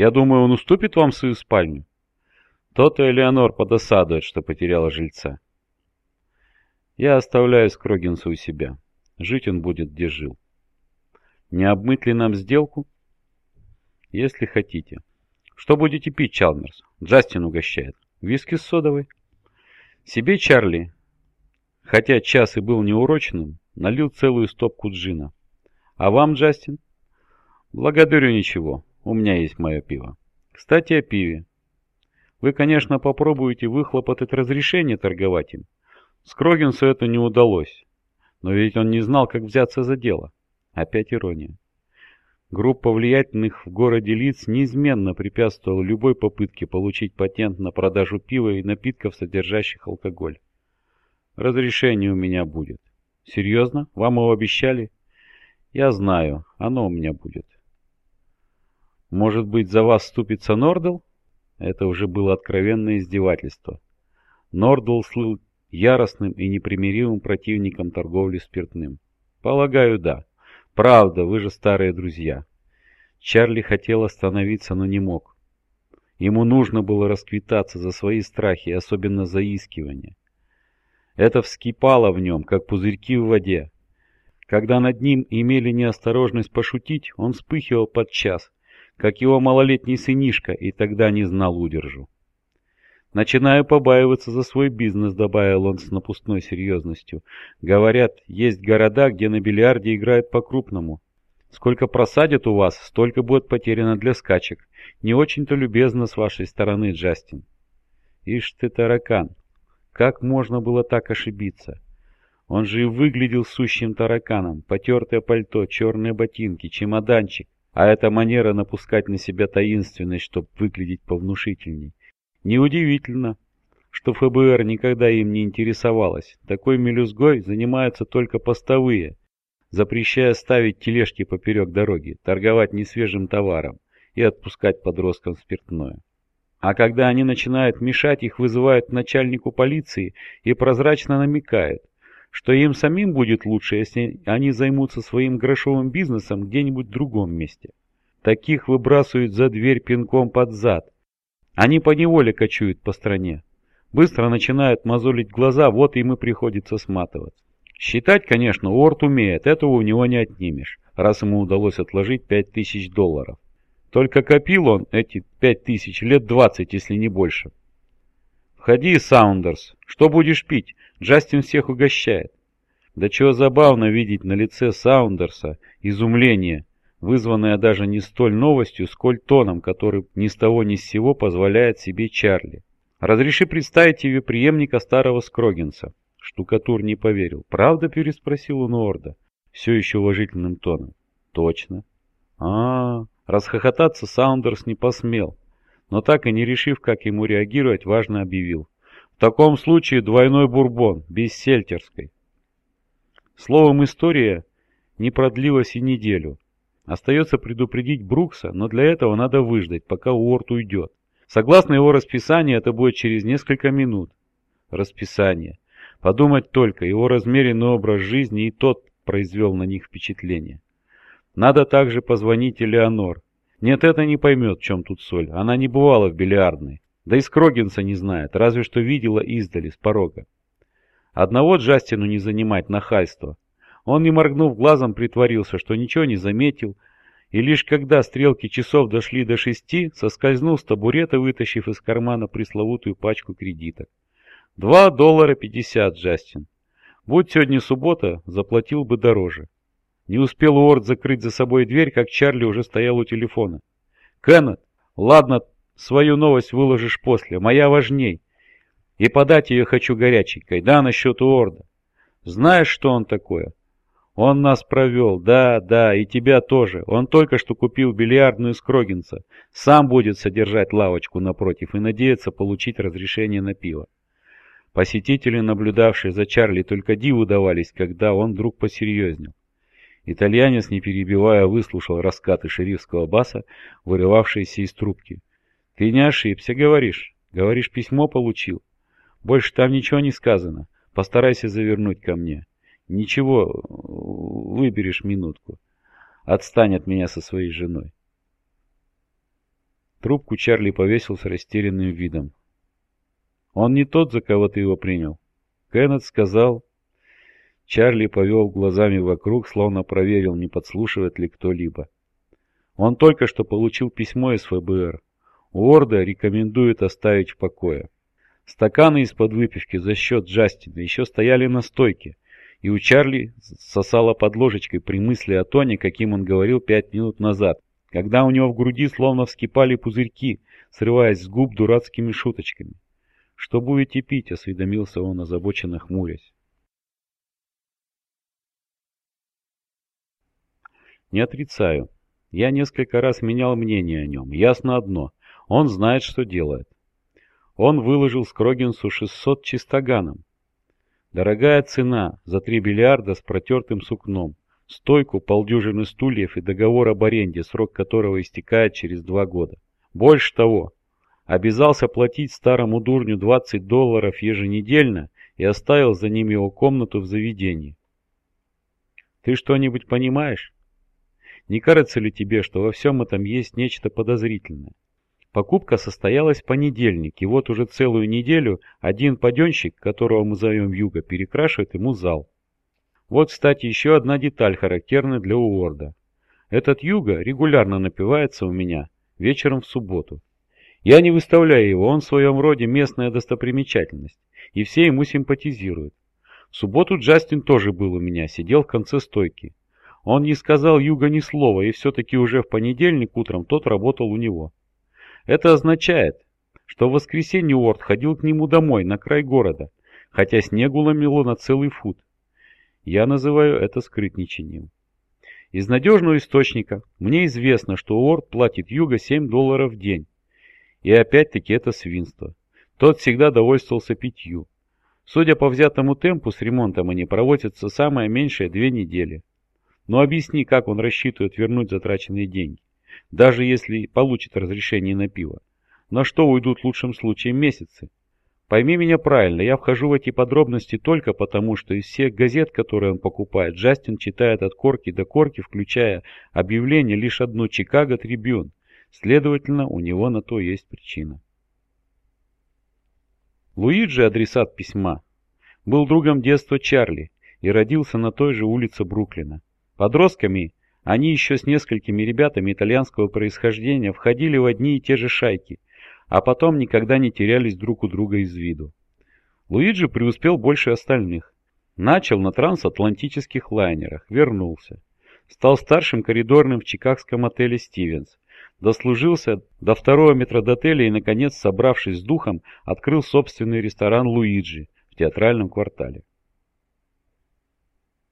Я думаю, он уступит вам свою спальню. То-то Элеонор подосадует, что потеряла жильца. Я оставляю Скрогинса у себя. Жить он будет, где жил. Не обмыть ли нам сделку? Если хотите. Что будете пить, Чалмерс? Джастин угощает. Виски с содовой? Себе Чарли, хотя час и был неурочным, налил целую стопку джина. А вам, Джастин? Благодарю, ничего. У меня есть мое пиво. Кстати, о пиве. Вы, конечно, попробуете выхлопотать разрешение торговать им. Скрогинсу это не удалось. Но ведь он не знал, как взяться за дело. Опять ирония. Группа влиятельных в городе лиц неизменно препятствовала любой попытке получить патент на продажу пива и напитков, содержащих алкоголь. Разрешение у меня будет. Серьезно? Вам его обещали? Я знаю, оно у меня будет. Может быть, за вас вступится Нордл? Это уже было откровенное издевательство. Нордл слыл яростным и непримиримым противником торговли спиртным. Полагаю, да. Правда, вы же старые друзья. Чарли хотел остановиться, но не мог. Ему нужно было расквитаться за свои страхи, особенно заискивания. Это вскипало в нем, как пузырьки в воде. Когда над ним имели неосторожность пошутить, он вспыхивал подчас, как его малолетний сынишка, и тогда не знал удержу. «Начинаю побаиваться за свой бизнес», — добавил он с напускной серьезностью. «Говорят, есть города, где на бильярде играют по-крупному. Сколько просадят у вас, столько будет потеряно для скачек. Не очень-то любезно с вашей стороны, Джастин». «Ишь ты, таракан! Как можно было так ошибиться?» Он же и выглядел сущим тараканом. Потертое пальто, черные ботинки, чемоданчик. А эта манера напускать на себя таинственность, чтобы выглядеть повнушительней. Неудивительно, что ФБР никогда им не интересовалось. Такой мелюзгой занимаются только постовые, запрещая ставить тележки поперек дороги, торговать несвежим товаром и отпускать подросткам спиртное. А когда они начинают мешать, их вызывают начальнику полиции и прозрачно намекают, что им самим будет лучше, если они займутся своим грошовым бизнесом где-нибудь в другом месте. Таких выбрасывают за дверь пинком под зад. Они поневоле кочуют по стране. Быстро начинают мозолить глаза, вот им и приходится сматываться. Считать, конечно, Уорд умеет, этого у него не отнимешь, раз ему удалось отложить 5000 долларов. Только копил он эти 5000 лет 20, если не больше. «Входи, Саундерс. Что будешь пить? Джастин всех угощает». Да чего забавно видеть на лице Саундерса изумление, вызванное даже не столь новостью, сколь тоном, который ни с того ни с сего позволяет себе Чарли. «Разреши представить тебе преемника старого Скрогинса». Штукатур не поверил. «Правда?» – переспросил он Орда, все еще уважительным тоном. «Точно». А, -а, а Расхохотаться Саундерс не посмел но так и не решив, как ему реагировать, важно объявил. В таком случае двойной бурбон, без сельтерской. Словом, история не продлилась и неделю. Остается предупредить Брукса, но для этого надо выждать, пока Уорд уйдет. Согласно его расписанию, это будет через несколько минут. Расписание. Подумать только, его размеренный образ жизни и тот произвел на них впечатление. Надо также позвонить Элеонор. Нет, это не поймет, в чем тут соль. Она не бывала в бильярдной. Да и Скрогинса не знает, разве что видела издали, с порога. Одного Джастину не занимать нахальство. Он, не моргнув глазом, притворился, что ничего не заметил, и лишь когда стрелки часов дошли до шести, соскользнул с табурета, вытащив из кармана пресловутую пачку кредиток. Два доллара пятьдесят, Джастин. Будь сегодня суббота, заплатил бы дороже. Не успел Уорд закрыть за собой дверь, как Чарли уже стоял у телефона. «Кеннет, ладно, свою новость выложишь после, моя важней. И подать ее хочу горяченькой, да, насчет Уорда. Знаешь, что он такое? Он нас провел, да, да, и тебя тоже. Он только что купил бильярдную из Крогинца. Сам будет содержать лавочку напротив и надеется получить разрешение на пиво. Посетители, наблюдавшие за Чарли, только диву давались, когда он вдруг посерьезнел. Итальянец, не перебивая, выслушал раскаты шерифского баса, вырывавшиеся из трубки. «Ты не ошибся, говоришь. Говоришь, письмо получил. Больше там ничего не сказано. Постарайся завернуть ко мне. Ничего, выберешь минутку. Отстань от меня со своей женой». Трубку Чарли повесил с растерянным видом. «Он не тот, за кого ты его принял?» Кеннет сказал... Чарли повел глазами вокруг, словно проверил, не подслушивает ли кто-либо. Он только что получил письмо из ФБР. Уорда рекомендует оставить в покое. Стаканы из-под выпивки за счет Джастина еще стояли на стойке, и у Чарли сосало под ложечкой при мысли о тоне, каким он говорил пять минут назад, когда у него в груди словно вскипали пузырьки, срываясь с губ дурацкими шуточками. «Что будете пить?» — осведомился он, озабоченно хмурясь. «Не отрицаю. Я несколько раз менял мнение о нем. Ясно одно. Он знает, что делает. Он выложил Скрогинсу 600 чистоганом. Дорогая цена за 3 бильярда с протертым сукном, стойку, полдюжины стульев и договор об аренде, срок которого истекает через два года. Больше того, обязался платить старому дурню 20 долларов еженедельно и оставил за ним его комнату в заведении. Ты что-нибудь понимаешь? Не кажется ли тебе, что во всем этом есть нечто подозрительное? Покупка состоялась в понедельник, и вот уже целую неделю один паденщик, которого мы зовем Юга, перекрашивает ему зал. Вот, кстати, еще одна деталь, характерная для Уорда. Этот Юга регулярно напивается у меня вечером в субботу. Я не выставляю его, он в своем роде местная достопримечательность, и все ему симпатизируют. В субботу Джастин тоже был у меня, сидел в конце стойки. Он не сказал Юга ни слова, и все-таки уже в понедельник утром тот работал у него. Это означает, что в воскресенье Уорд ходил к нему домой, на край города, хотя снегу ломило на целый фут. Я называю это скрытничанием. Из надежного источника мне известно, что Уорд платит Юга 7 долларов в день. И опять-таки это свинство. Тот всегда довольствовался пятью. Судя по взятому темпу, с ремонтом они проводятся самое меньшее две недели. Но объясни, как он рассчитывает вернуть затраченные деньги даже если получит разрешение на пиво. На что уйдут в лучшем случае месяцы? Пойми меня правильно, я вхожу в эти подробности только потому, что из всех газет, которые он покупает, Джастин читает от корки до корки, включая объявление лишь одно «Чикаго Трибюн». Следовательно, у него на то есть причина. Луиджи, адресат письма, был другом детства Чарли и родился на той же улице Бруклина. Подростками они еще с несколькими ребятами итальянского происхождения входили в одни и те же шайки, а потом никогда не терялись друг у друга из виду. Луиджи преуспел больше остальных. Начал на трансатлантических лайнерах, вернулся. Стал старшим коридорным в чикагском отеле «Стивенс». Дослужился до второго метродотеля и, наконец, собравшись с духом, открыл собственный ресторан «Луиджи» в театральном квартале.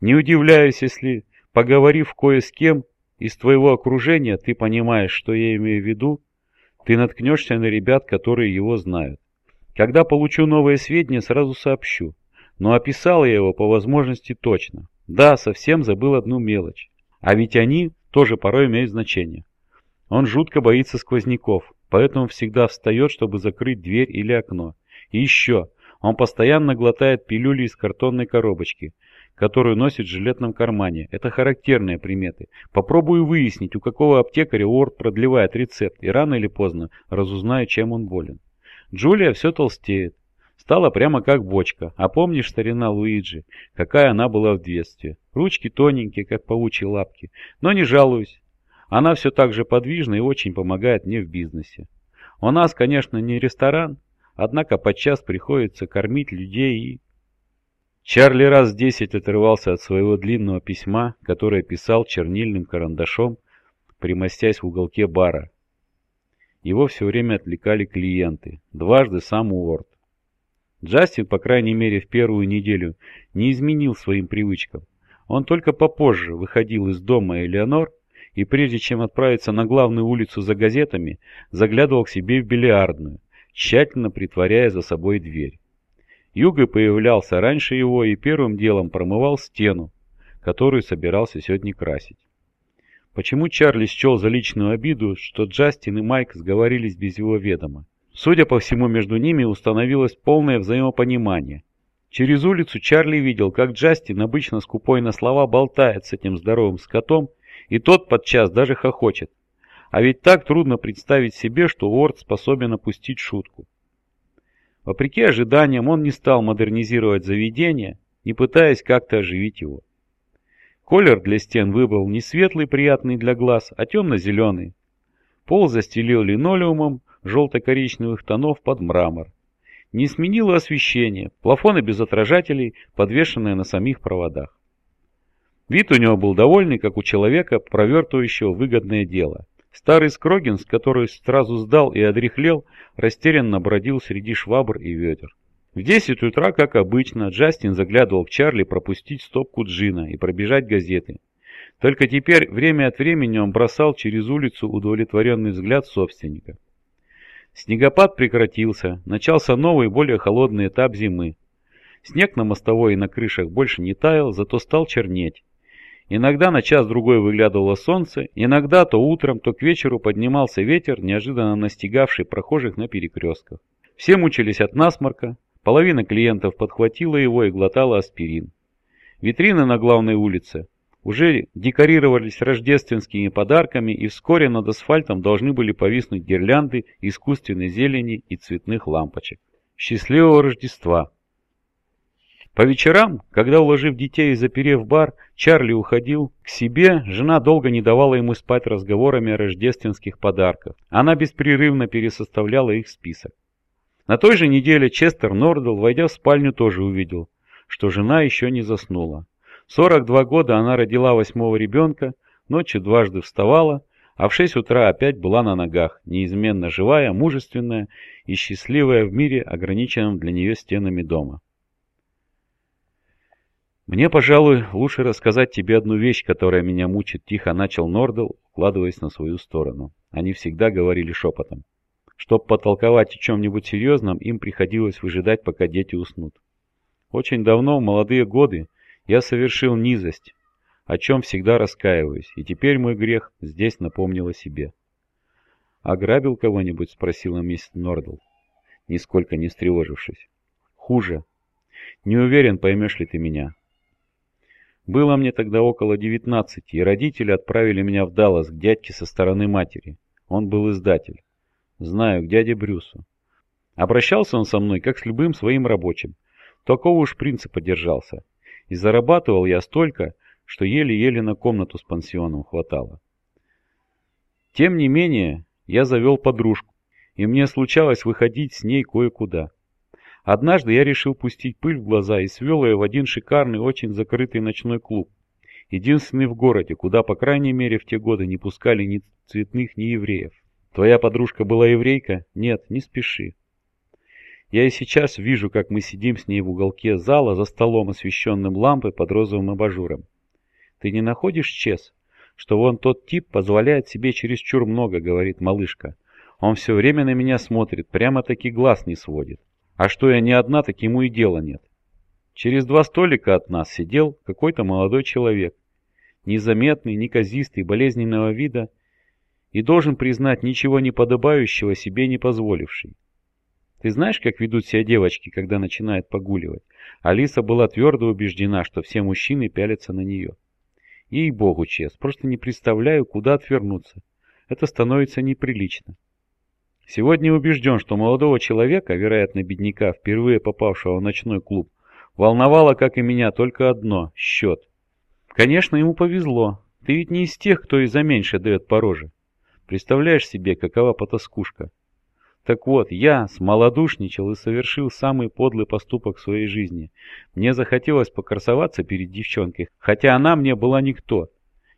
Не удивляюсь, если Поговорив кое с кем из твоего окружения, ты понимаешь, что я имею в виду, ты наткнешься на ребят, которые его знают. Когда получу новые сведения, сразу сообщу. Но описал я его по возможности точно. Да, совсем забыл одну мелочь. А ведь они тоже порой имеют значение. Он жутко боится сквозняков, поэтому всегда встает, чтобы закрыть дверь или окно. И еще, он постоянно глотает пилюли из картонной коробочки – которую носит в жилетном кармане. Это характерные приметы. Попробую выяснить, у какого аптекаря Уорд продлевает рецепт, и рано или поздно разузнаю, чем он болен. Джулия все толстеет. Стала прямо как бочка. А помнишь, старина Луиджи, какая она была в детстве? Ручки тоненькие, как паучьи лапки. Но не жалуюсь. Она все так же подвижна и очень помогает мне в бизнесе. У нас, конечно, не ресторан, однако подчас приходится кормить людей и Чарли раз десять отрывался от своего длинного письма, которое писал чернильным карандашом, примостясь в уголке бара. Его все время отвлекали клиенты, дважды сам Уорд. Джастин, по крайней мере в первую неделю, не изменил своим привычкам. Он только попозже выходил из дома Элеонор и прежде чем отправиться на главную улицу за газетами, заглядывал к себе в бильярдную, тщательно притворяя за собой дверь. Юга появлялся раньше его и первым делом промывал стену, которую собирался сегодня красить. Почему Чарли счел за личную обиду, что Джастин и Майк сговорились без его ведома? Судя по всему, между ними установилось полное взаимопонимание. Через улицу Чарли видел, как Джастин, обычно скупой на слова, болтает с этим здоровым скотом, и тот подчас даже хохочет. А ведь так трудно представить себе, что Уорд способен опустить шутку. Вопреки ожиданиям он не стал модернизировать заведение, не пытаясь как-то оживить его. Колер для стен выбрал не светлый, приятный для глаз, а темно-зеленый. Пол застелил линолеумом желто-коричневых тонов под мрамор. Не сменило освещение, плафоны без отражателей, подвешенные на самих проводах. Вид у него был довольный, как у человека, провертывающего выгодное дело. Старый Скрогинс, который сразу сдал и одрехлел, растерянно бродил среди швабр и ведер. В 10 утра, как обычно, Джастин заглядывал к Чарли пропустить стопку джина и пробежать газеты. Только теперь время от времени он бросал через улицу удовлетворенный взгляд собственника. Снегопад прекратился, начался новый, более холодный этап зимы. Снег на мостовой и на крышах больше не таял, зато стал чернеть. Иногда на час-другой выглядывало солнце, иногда то утром, то к вечеру поднимался ветер, неожиданно настигавший прохожих на перекрестках. Все мучились от насморка, половина клиентов подхватила его и глотала аспирин. Витрины на главной улице уже декорировались рождественскими подарками и вскоре над асфальтом должны были повиснуть гирлянды искусственной зелени и цветных лампочек. Счастливого Рождества! По вечерам, когда, уложив детей и заперев бар, Чарли уходил к себе, жена долго не давала ему спать разговорами о рождественских подарках. Она беспрерывно пересоставляла их список. На той же неделе Честер Нордл, войдя в спальню, тоже увидел, что жена еще не заснула. 42 года она родила восьмого ребенка, ночью дважды вставала, а в 6 утра опять была на ногах, неизменно живая, мужественная и счастливая в мире, ограниченном для нее стенами дома. «Мне, пожалуй, лучше рассказать тебе одну вещь, которая меня мучит», — тихо начал Нордл, укладываясь на свою сторону. Они всегда говорили шепотом. Чтоб потолковать о чем-нибудь серьезном, им приходилось выжидать, пока дети уснут. Очень давно, в молодые годы, я совершил низость, о чем всегда раскаиваюсь, и теперь мой грех здесь напомнил о себе. «Ограбил кого-нибудь?» — спросила мисс Нордл, нисколько не встревожившись. «Хуже. Не уверен, поймешь ли ты меня. Было мне тогда около девятнадцати, и родители отправили меня в Даллас к дядьке со стороны матери. Он был издатель. Знаю, к дяде Брюсу. Обращался он со мной, как с любым своим рабочим. Такого уж принципа держался. И зарабатывал я столько, что еле-еле на комнату с пансионом хватало. Тем не менее, я завел подружку, и мне случалось выходить с ней кое-куда. Однажды я решил пустить пыль в глаза и свел ее в один шикарный, очень закрытый ночной клуб. Единственный в городе, куда, по крайней мере, в те годы не пускали ни цветных, ни евреев. Твоя подружка была еврейка? Нет, не спеши. Я и сейчас вижу, как мы сидим с ней в уголке зала за столом, освещенным лампой под розовым абажуром. Ты не находишь, Чес, что вон тот тип позволяет себе чересчур много, говорит малышка. Он все время на меня смотрит, прямо-таки глаз не сводит. А что я не одна, так ему и дела нет. Через два столика от нас сидел какой-то молодой человек, незаметный, неказистый, болезненного вида, и должен признать ничего не подобающего себе не позволивший. Ты знаешь, как ведут себя девочки, когда начинают погуливать? Алиса была твердо убеждена, что все мужчины пялятся на нее. Ей-богу, Чес, просто не представляю, куда отвернуться. Это становится неприлично. Сегодня убежден, что молодого человека, вероятно бедняка, впервые попавшего в ночной клуб, волновало, как и меня, только одно – счет. Конечно, ему повезло. Ты ведь не из тех, кто и за меньше дает по роже. Представляешь себе, какова потаскушка. Так вот, я смолодушничал и совершил самый подлый поступок в своей жизни. Мне захотелось покрасоваться перед девчонкой, хотя она мне была никто.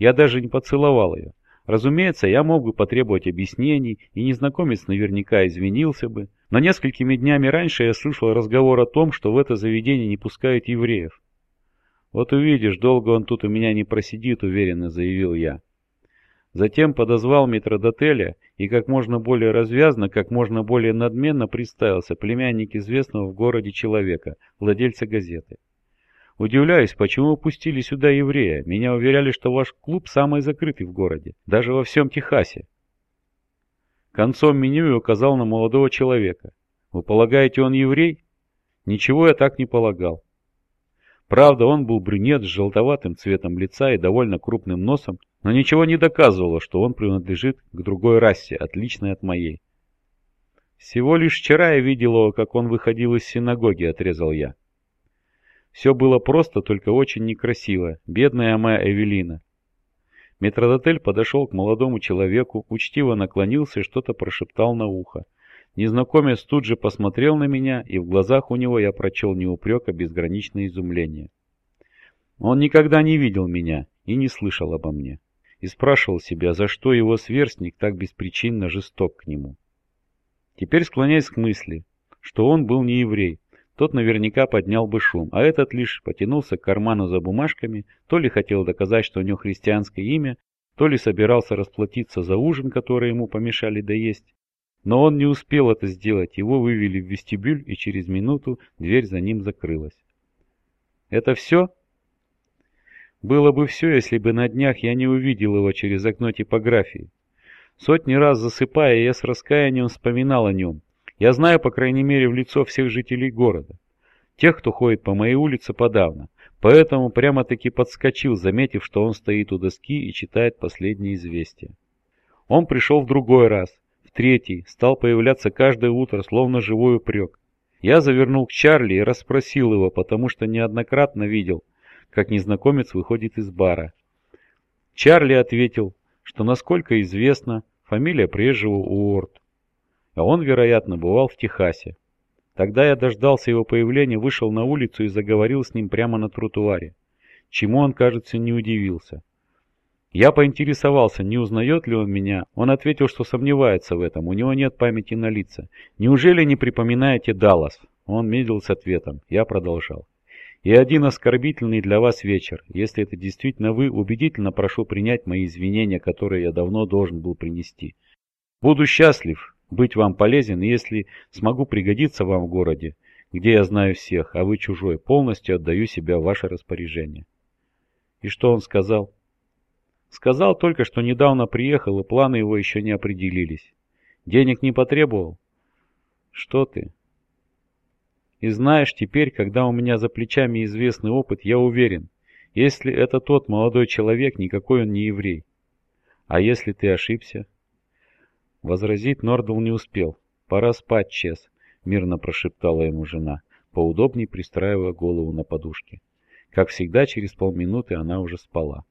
Я даже не поцеловал ее. Разумеется, я мог бы потребовать объяснений, и незнакомец наверняка извинился бы. Но несколькими днями раньше я слышал разговор о том, что в это заведение не пускают евреев. «Вот увидишь, долго он тут у меня не просидит», — уверенно заявил я. Затем подозвал метродотеля и как можно более развязно, как можно более надменно представился племянник известного в городе человека, владельца газеты. Удивляюсь, почему пустили сюда еврея. Меня уверяли, что ваш клуб самый закрытый в городе, даже во всем Техасе. Концом меню я указал на молодого человека. Вы полагаете, он еврей? Ничего я так не полагал. Правда, он был брюнет с желтоватым цветом лица и довольно крупным носом, но ничего не доказывало, что он принадлежит к другой расе, отличной от моей. «Всего лишь вчера я видел его, как он выходил из синагоги», — отрезал я. Все было просто, только очень некрасиво. Бедная моя Эвелина. Метродотель подошел к молодому человеку, учтиво наклонился и что-то прошептал на ухо. Незнакомец тут же посмотрел на меня, и в глазах у него я прочел не упрек, а безграничное изумление. Он никогда не видел меня и не слышал обо мне, и спрашивал себя, за что его сверстник так беспричинно жесток к нему. Теперь склоняясь к мысли, что он был не еврей, тот наверняка поднял бы шум, а этот лишь потянулся к карману за бумажками, то ли хотел доказать, что у него христианское имя, то ли собирался расплатиться за ужин, который ему помешали доесть. Но он не успел это сделать, его вывели в вестибюль, и через минуту дверь за ним закрылась. «Это все?» Было бы все, если бы на днях я не увидел его через окно типографии. Сотни раз засыпая, я с раскаянием вспоминал о нем. Я знаю, по крайней мере, в лицо всех жителей города. Тех, кто ходит по моей улице, подавно. Поэтому прямо-таки подскочил, заметив, что он стоит у доски и читает последние известия. Он пришел в другой раз, в третий, стал появляться каждое утро, словно живой упрек. Я завернул к Чарли и расспросил его, потому что неоднократно видел, как незнакомец выходит из бара. Чарли ответил, что, насколько известно, фамилия прежнего Уорд. А он, вероятно, бывал в Техасе. Тогда я дождался его появления, вышел на улицу и заговорил с ним прямо на тротуаре. Чему он, кажется, не удивился. Я поинтересовался, не узнает ли он меня. Он ответил, что сомневается в этом, у него нет памяти на лица. «Неужели не припоминаете Даллас?» Он медлил с ответом. Я продолжал. И один оскорбительный для вас вечер. Если это действительно вы, убедительно прошу принять мои извинения, которые я давно должен был принести. Буду счастлив быть вам полезен, если смогу пригодиться вам в городе, где я знаю всех, а вы чужой, полностью отдаю себя в ваше распоряжение. И что он сказал? Сказал только, что недавно приехал, и планы его еще не определились. Денег не потребовал? Что ты? И знаешь, теперь, когда у меня за плечами известный опыт, я уверен, если это тот молодой человек, никакой он не еврей. А если ты ошибся? Возразить Нордл не успел. Пора спать, Чес, мирно прошептала ему жена, поудобнее пристраивая голову на подушке. Как всегда, через полминуты она уже спала.